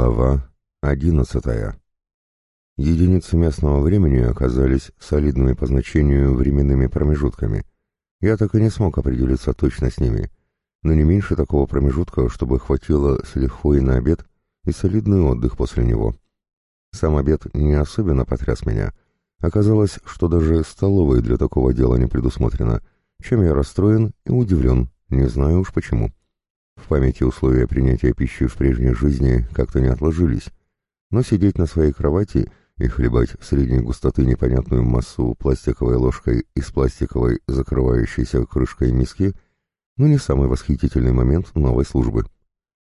Глава одиннадцатая. Единицы местного времени оказались солидными по значению временными промежутками. Я так и не смог определиться точно с ними, но не меньше такого промежутка, чтобы хватило с лихвой на обед и солидный отдых после него. Сам обед не особенно потряс меня. Оказалось, что даже столовой для такого дела не предусмотрено, чем я расстроен и удивлен, не знаю уж почему. В памяти условия принятия пищи в прежней жизни как-то не отложились, но сидеть на своей кровати и хлебать средней густоты непонятную массу пластиковой ложкой из пластиковой закрывающейся крышкой миски ну не самый восхитительный момент новой службы.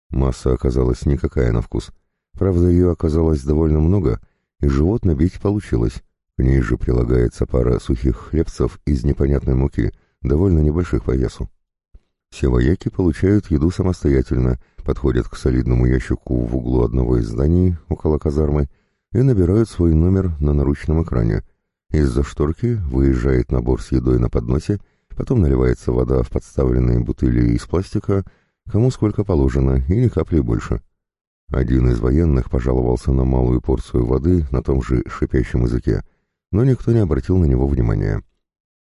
Масса оказалась никакая на вкус. Правда, ее оказалось довольно много, и живот набить получилось. К ней же прилагается пара сухих хлебцев из непонятной муки, довольно небольших по весу. Все вояки получают еду самостоятельно, подходят к солидному ящику в углу одного из зданий около казармы и набирают свой номер на наручном экране. Из-за шторки выезжает набор с едой на подносе, потом наливается вода в подставленные бутыли из пластика, кому сколько положено, и ни капли больше. Один из военных пожаловался на малую порцию воды на том же шипящем языке, но никто не обратил на него внимания.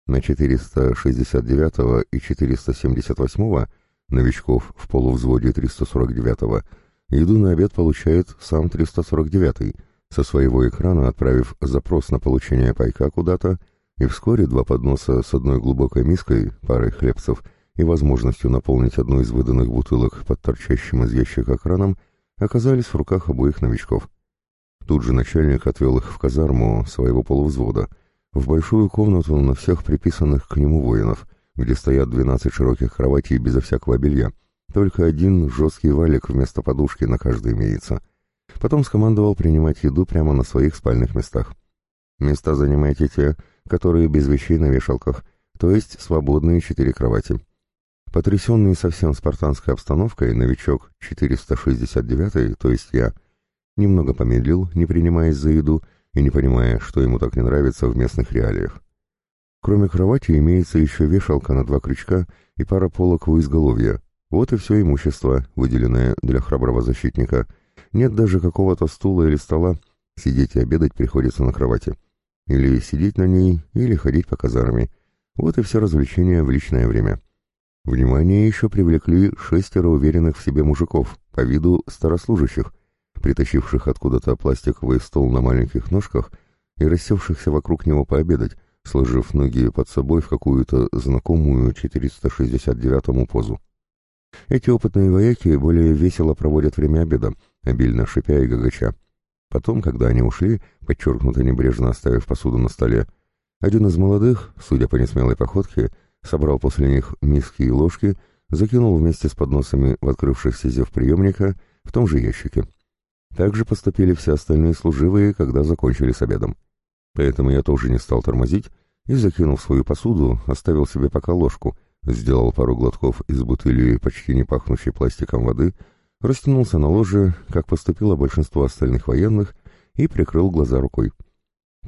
На 469 и 478 новичков в полувзводе 349 еду на обед получает сам 349 со своего экрана отправив запрос на получение пайка куда-то, и вскоре два подноса с одной глубокой миской, парой хлебцев и возможностью наполнить одну из выданных бутылок под торчащим из ящика краном оказались в руках обоих новичков. Тут же начальник отвел их в казарму своего полувзвода — в большую комнату на всех приписанных к нему воинов, где стоят двенадцать широких кроватей безо всякого белья. Только один жесткий валик вместо подушки на каждой имеется. Потом скомандовал принимать еду прямо на своих спальных местах. Места занимайте те, которые без вещей на вешалках, то есть свободные четыре кровати. Потрясенный совсем спартанской обстановкой, новичок 469, то есть я, немного помедлил, не принимаясь за еду, и не понимая, что ему так не нравится в местных реалиях. Кроме кровати имеется еще вешалка на два крючка и пара полок у изголовья. Вот и все имущество, выделенное для храброго защитника. Нет даже какого-то стула или стола. Сидеть и обедать приходится на кровати. Или сидеть на ней, или ходить по казарме. Вот и все развлечения в личное время. Внимание еще привлекли шестеро уверенных в себе мужиков, по виду старослужащих, притащивших откуда-то пластиковый стол на маленьких ножках и рассевшихся вокруг него пообедать, сложив ноги под собой в какую-то знакомую 469-му позу. Эти опытные вояки более весело проводят время обеда, обильно шипя и гагача. Потом, когда они ушли, подчеркнуто небрежно оставив посуду на столе, один из молодых, судя по несмелой походке, собрал после них миски и ложки, закинул вместе с подносами в открывшийся зев приемника в том же ящике. Так же поступили все остальные служивые, когда закончили с обедом. Поэтому я тоже не стал тормозить и, закинув свою посуду, оставил себе пока ложку, сделал пару глотков из бутыли почти не пахнущей пластиком воды, растянулся на ложе, как поступило большинство остальных военных, и прикрыл глаза рукой.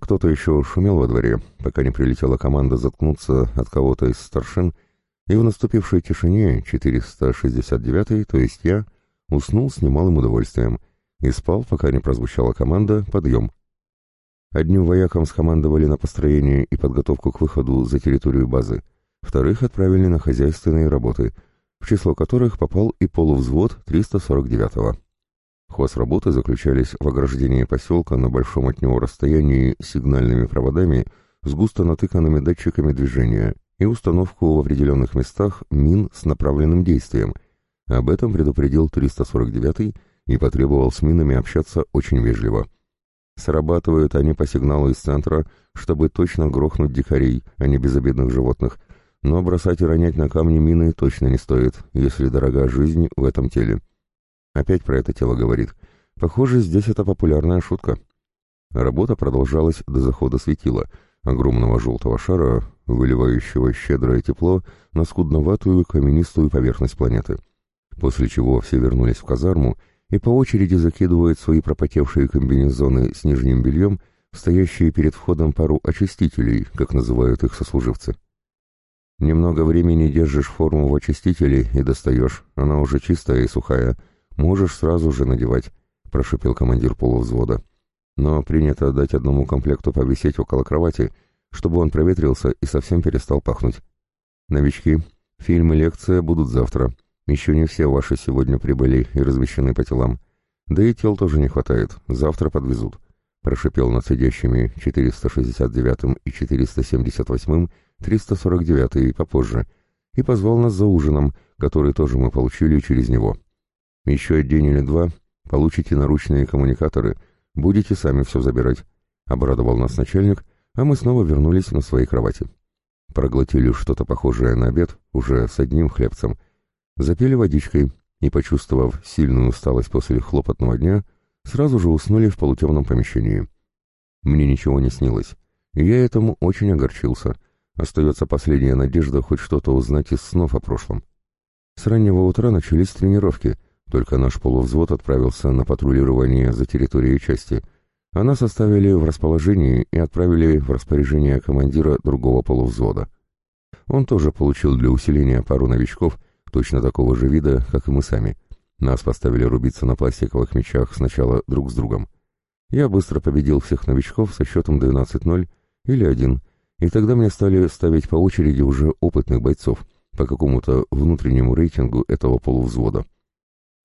Кто-то еще шумел во дворе, пока не прилетела команда заткнуться от кого-то из старшин, и в наступившей тишине 469-й, то есть я, уснул с немалым удовольствием — и спал, пока не прозвучала команда «Подъем». Одним воякам скомандовали на построение и подготовку к выходу за территорию базы, вторых отправили на хозяйственные работы, в число которых попал и полувзвод 349-го. Хозработы заключались в ограждении поселка на большом от него расстоянии сигнальными проводами с густо натыканными датчиками движения и установку в определенных местах мин с направленным действием. Об этом предупредил 349-й и потребовал с минами общаться очень вежливо. Срабатывают они по сигналу из центра, чтобы точно грохнуть дикарей, а не безобидных животных, но бросать и ронять на камни мины точно не стоит, если дорога жизнь в этом теле. Опять про это тело говорит. Похоже, здесь это популярная шутка. Работа продолжалась до захода светила, огромного желтого шара, выливающего щедрое тепло на скудноватую каменистую поверхность планеты. После чего все вернулись в казарму и по очереди закидывают свои пропотевшие комбинезоны с нижним бельем стоящие перед входом пару очистителей, как называют их сослуживцы. Немного времени держишь форму в очистителе и достаешь, она уже чистая и сухая, можешь сразу же надевать, — прошипел командир полувзвода. «Но принято дать одному комплекту повисеть около кровати, чтобы он проветрился и совсем перестал пахнуть. Новички, фильм и лекция будут завтра. Еще не все ваши сегодня прибыли и размещены по телам. Да и тел тоже не хватает, завтра подвезут», — прошипел над сидящими 469 и 478 349 и попозже, и позвал нас за ужином, который тоже мы получили через него. Еще день или два получите наручные коммуникаторы, будете сами все забирать, — обрадовал нас начальник, а мы снова вернулись на свои кровати. Проглотили что-то похожее на обед, уже с одним хлебцем, запили водичкой и, почувствовав сильную усталость после хлопотного дня, сразу же уснули в полутемном помещении. Мне ничего не снилось, и я этому очень огорчился. Остается последняя надежда хоть что-то узнать из снов о прошлом. С раннего утра начались тренировки, только наш полувзвод отправился на патрулирование за территорией части, а нас оставили в расположении и отправили в распоряжение командира другого полувзвода. Он тоже получил для усиления пару новичков, точно такого же вида, как и мы сами. Нас поставили рубиться на пластиковых мечах сначала друг с другом. Я быстро победил всех новичков со счетом 12-0 или 1, и тогда мне стали ставить по очереди уже опытных бойцов по какому-то внутреннему рейтингу этого полувзвода.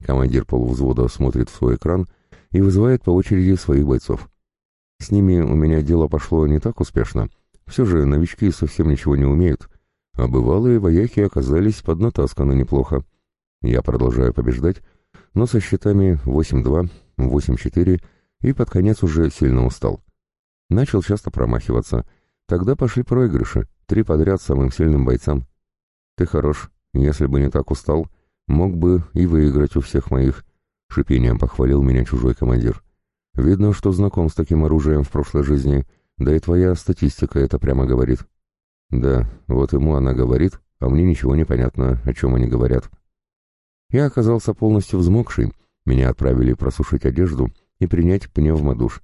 Командир полувзвода смотрит в свой экран и вызывает по очереди своих бойцов. С ними у меня дело пошло не так успешно. Все же новички совсем ничего не умеют, а бывалые вояки оказались поднатасканы неплохо. Я продолжаю побеждать, но со счетами 8-2, 8-4 и под конец уже сильно устал. Начал часто промахиваться. Тогда пошли проигрыши, три подряд самым сильным бойцам. Ты хорош, если бы не так устал, мог бы и выиграть у всех моих. Шипением похвалил меня чужой командир. Видно, что знаком с таким оружием в прошлой жизни, да и твоя статистика это прямо говорит. Да, вот ему она говорит, а мне ничего не понятно, о чем они говорят. Я оказался полностью взмокший, меня отправили просушить одежду и принять пневмодуш,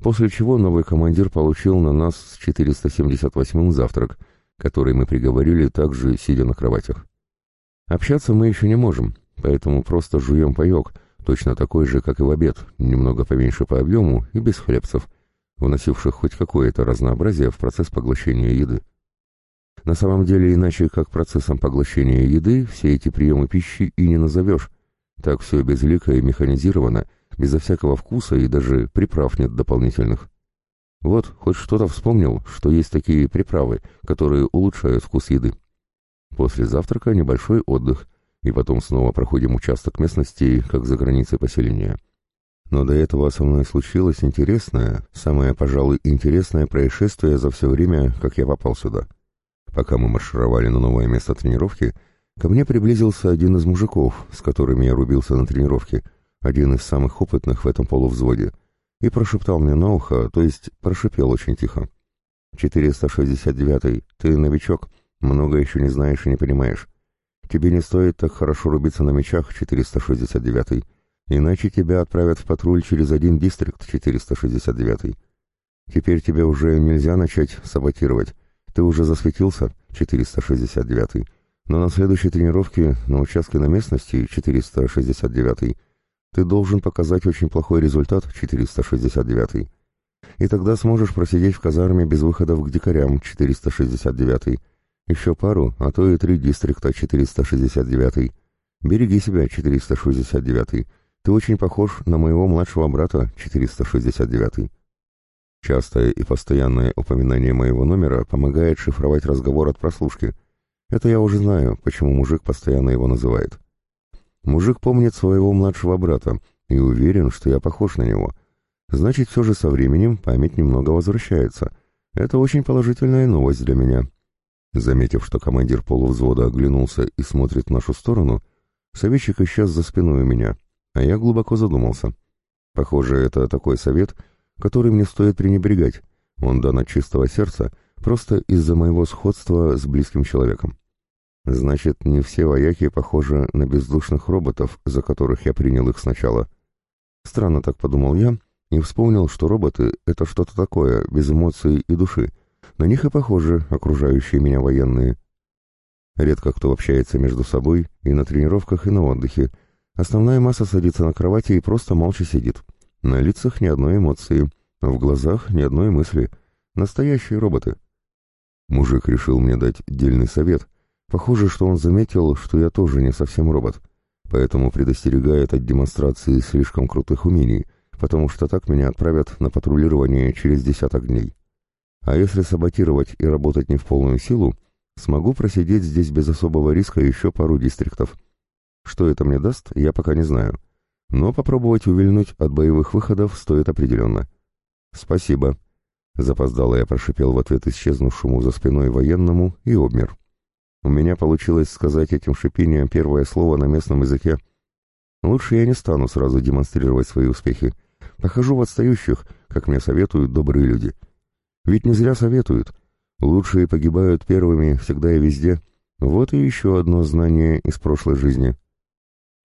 после чего новый командир получил на нас с 478-м завтрак, который мы приговорили также, сидя на кроватях. Общаться мы еще не можем, поэтому просто жуем паек, точно такой же, как и в обед, немного поменьше по объему и без хлебцев, вносивших хоть какое-то разнообразие в процесс поглощения еды. На самом деле, иначе как процессом поглощения еды, все эти приемы пищи и не назовешь. Так все безлико и механизировано, безо всякого вкуса и даже приправ нет дополнительных. Вот, хоть что-то вспомнил, что есть такие приправы, которые улучшают вкус еды. После завтрака небольшой отдых, и потом снова проходим участок местности, как за границей поселения. Но до этого со мной случилось интересное, самое, пожалуй, интересное происшествие за все время, как я попал сюда. Пока мы маршировали на новое место тренировки, ко мне приблизился один из мужиков, с которыми я рубился на тренировке, один из самых опытных в этом полувзводе, и прошептал мне на ухо, то есть прошипел очень тихо. «469-й, ты новичок, много еще не знаешь и не понимаешь. Тебе не стоит так хорошо рубиться на мечах, 469-й, иначе тебя отправят в патруль через один дистрикт, 469-й. Теперь тебе уже нельзя начать саботировать, ты уже засветился, 469-й, но на следующей тренировке на участке на местности, 469-й, ты должен показать очень плохой результат, 469-й. И тогда сможешь просидеть в казарме без выходов к дикарям, 469-й. Еще пару, а то и три дистрикта, 469-й. Береги себя, 469-й. Ты очень похож на моего младшего брата, 469-й. Частое и постоянное упоминание моего номера помогает шифровать разговор от прослушки. Это я уже знаю, почему мужик постоянно его называет. Мужик помнит своего младшего брата и уверен, что я похож на него. Значит, все же со временем память немного возвращается. Это очень положительная новость для меня. Заметив, что командир полувзвода оглянулся и смотрит в нашу сторону, советчик исчез за спиной у меня, а я глубоко задумался. Похоже, это такой совет — которым не стоит пренебрегать. Он дан от чистого сердца, просто из-за моего сходства с близким человеком. Значит, не все вояки похожи на бездушных роботов, за которых я принял их сначала. Странно так подумал я, и вспомнил, что роботы — это что-то такое, без эмоций и души. На них и похожи окружающие меня военные. Редко кто общается между собой и на тренировках, и на отдыхе, Основная масса садится на кровати и просто молча сидит. На лицах ни одной эмоции, в глазах ни одной мысли. Настоящие роботы. Мужик решил мне дать дельный совет. Похоже, что он заметил, что я тоже не совсем робот, поэтому предостерегает от демонстрации слишком крутых умений, потому что так меня отправят на патрулирование через десяток дней. А если саботировать и работать не в полную силу, смогу просидеть здесь без особого риска еще пару дистриктов. Что это мне даст, я пока не знаю. Но попробовать увильнуть от боевых выходов стоит определенно. «Спасибо», Запоздало я прошипел в ответ исчезнувшему за спиной военному и обмер. У меня получилось сказать этим шипением первое слово на местном языке. Лучше я не стану сразу демонстрировать свои успехи. Похожу в отстающих, как мне советуют добрые люди. Ведь не зря советуют. Лучшие погибают первыми всегда и везде. Вот и еще одно знание из прошлой жизни.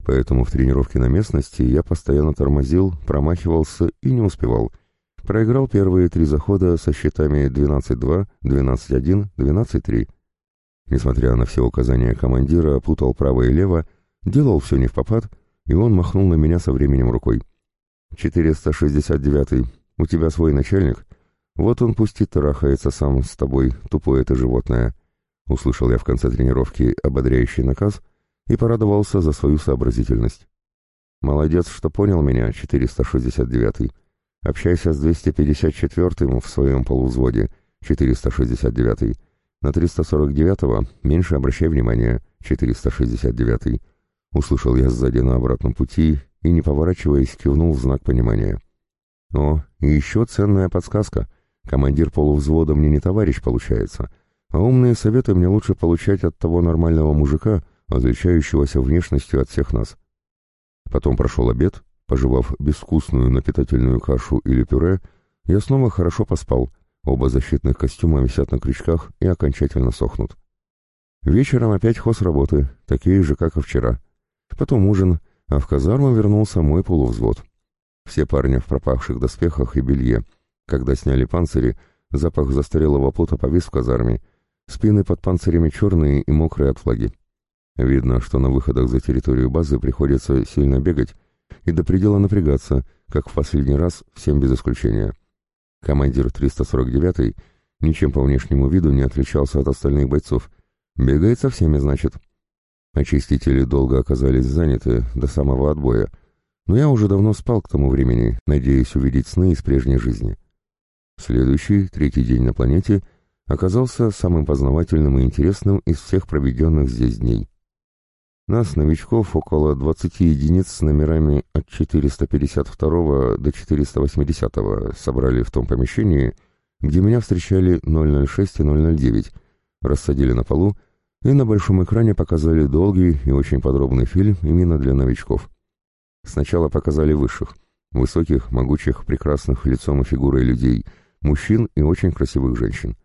Поэтому в тренировке на местности я постоянно тормозил, промахивался и не успевал — Проиграл первые три захода со счетами 12-2, 12-1, 12-3. Несмотря на все указания командира, путал право и лево, делал все не в попад, и он махнул на меня со временем рукой. «469-й, у тебя свой начальник? Вот он пусть тарахается сам с тобой, тупое ты животное». Услышал я в конце тренировки ободряющий наказ и порадовался за свою сообразительность. «Молодец, что понял меня, 469-й. Общайся с 254-м в своем полувзводе, 469-й. На 349-го меньше обращай внимания, 469-й. Услышал я сзади на обратном пути и, не поворачиваясь, кивнул в знак понимания. О, и еще ценная подсказка. Командир полувзвода мне не товарищ получается, а умные советы мне лучше получать от того нормального мужика, отличающегося внешностью от всех нас. Потом прошел обед, Пожевав безвкусную, но питательную кашу или пюре, я снова хорошо поспал. Оба защитных костюма висят на крючках и окончательно сохнут. Вечером опять хоз работы, такие же, как и вчера. Потом ужин, а в казарму вернулся мой полувзвод. Все парни в пропавших доспехах и белье. Когда сняли панцири, запах застарелого пота повис в казарме. Спины под панцирями черные и мокрые от флаги. Видно, что на выходах за территорию базы приходится сильно бегать, и до предела напрягаться, как в последний раз, всем без исключения. Командир 349-й ничем по внешнему виду не отличался от остальных бойцов. Бегает со всеми, значит. Очистители долго оказались заняты, до самого отбоя, но я уже давно спал к тому времени, надеясь увидеть сны из прежней жизни. Следующий, третий день на планете, оказался самым познавательным и интересным из всех проведенных здесь дней. Нас, новичков, около 20 единиц с номерами от 452 до 480 собрали в том помещении, где меня встречали 006 и 009, рассадили на полу и на большом экране показали долгий и очень подробный фильм именно для новичков. Сначала показали высших, высоких, могучих, прекрасных лицом и фигурой людей, мужчин и очень красивых женщин.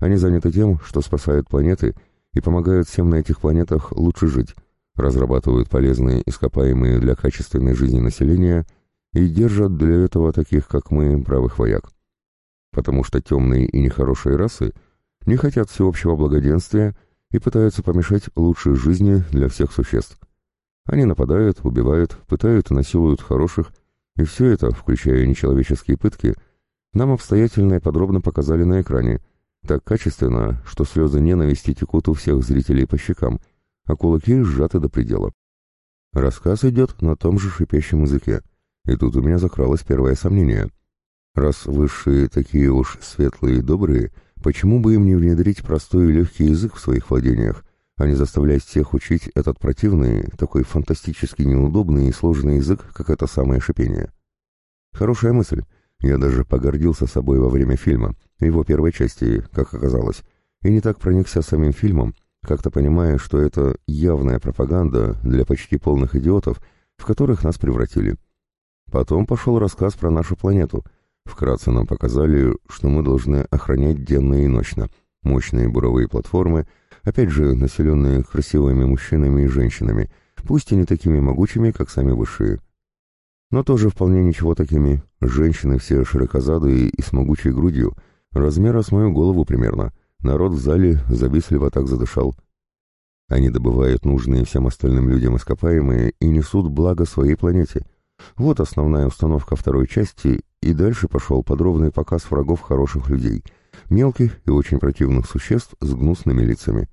Они заняты тем, что спасают планеты и помогают всем на этих планетах лучше жить, разрабатывают полезные ископаемые для качественной жизни населения и держат для этого таких, как мы, правых вояк. Потому что темные и нехорошие расы не хотят всеобщего благоденствия и пытаются помешать лучшей жизни для всех существ. Они нападают, убивают, пытают насилуют хороших, и все это, включая нечеловеческие пытки, нам обстоятельно и подробно показали на экране, так качественно, что слезы ненависти текут у всех зрителей по щекам – а кулаки сжаты до предела. Рассказ идет на том же шипящем языке, и тут у меня закралось первое сомнение. Раз высшие такие уж светлые и добрые, почему бы им не внедрить простой и легкий язык в своих владениях, а не заставлять всех учить этот противный, такой фантастически неудобный и сложный язык, как это самое шипение? Хорошая мысль. Я даже погордился собой во время фильма, его первой части, как оказалось, и не так проникся самим фильмом, как-то понимая, что это явная пропаганда для почти полных идиотов, в которых нас превратили. Потом пошел рассказ про нашу планету. Вкратце нам показали, что мы должны охранять денно и ночно. Мощные буровые платформы, опять же, населенные красивыми мужчинами и женщинами, пусть и не такими могучими, как сами высшие. Но тоже вполне ничего такими. Женщины все широкозадые и с могучей грудью, размера с мою голову примерно — Народ в зале завистливо так задышал. Они добывают нужные всем остальным людям ископаемые и несут благо своей планете. Вот основная установка второй части, и дальше пошел подробный показ врагов хороших людей, мелких и очень противных существ с гнусными лицами.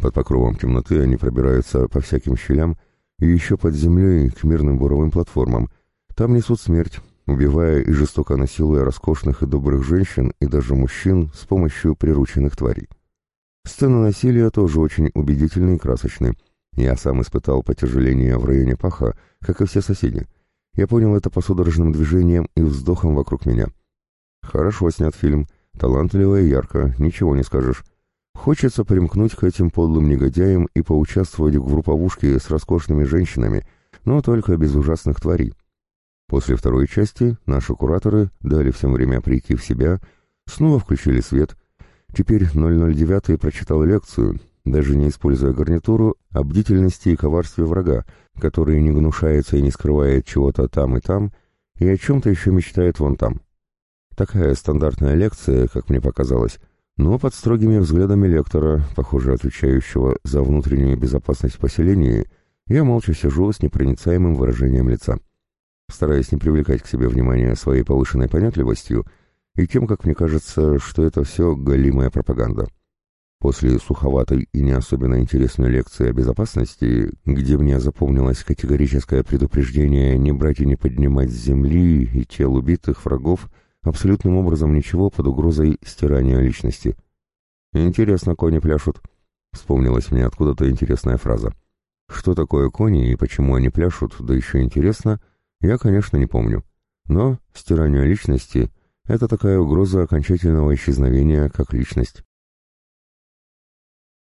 Под покровом темноты они пробираются по всяким щелям и еще под землей к мирным буровым платформам. Там несут смерть, убивая и жестоко насилуя роскошных и добрых женщин и даже мужчин с помощью прирученных тварей. Сцены насилия тоже очень убедительны и красочны. Я сам испытал потяжеление в районе паха, как и все соседи. Я понял это по судорожным движениям и вздохам вокруг меня. Хорошо снят фильм, талантливо и ярко, ничего не скажешь. Хочется примкнуть к этим подлым негодяям и поучаствовать в групповушке с роскошными женщинами, но только без ужасных тварей. После второй части наши кураторы дали всем время прийти в себя, снова включили свет. Теперь 009 прочитал лекцию, даже не используя гарнитуру, о бдительности и коварстве врага, который не гнушается и не скрывает чего-то там и там, и о чем-то еще мечтает вон там. Такая стандартная лекция, как мне показалось, но под строгими взглядами лектора, похоже, отвечающего за внутреннюю безопасность поселения, я молча сижу с непроницаемым выражением лица стараясь не привлекать к себе внимания своей повышенной понятливостью и тем, как мне кажется, что это все галимая пропаганда. После суховатой и не особенно интересной лекции о безопасности, где мне запомнилось категорическое предупреждение не брать и не поднимать с земли и тел убитых врагов абсолютным образом ничего под угрозой стирания личности. «Интересно, кони пляшут», — вспомнилась мне откуда-то интересная фраза. Что такое кони и почему они пляшут, да еще интересно, я, конечно, не помню. Но стирание личности — это такая угроза окончательного исчезновения как личность.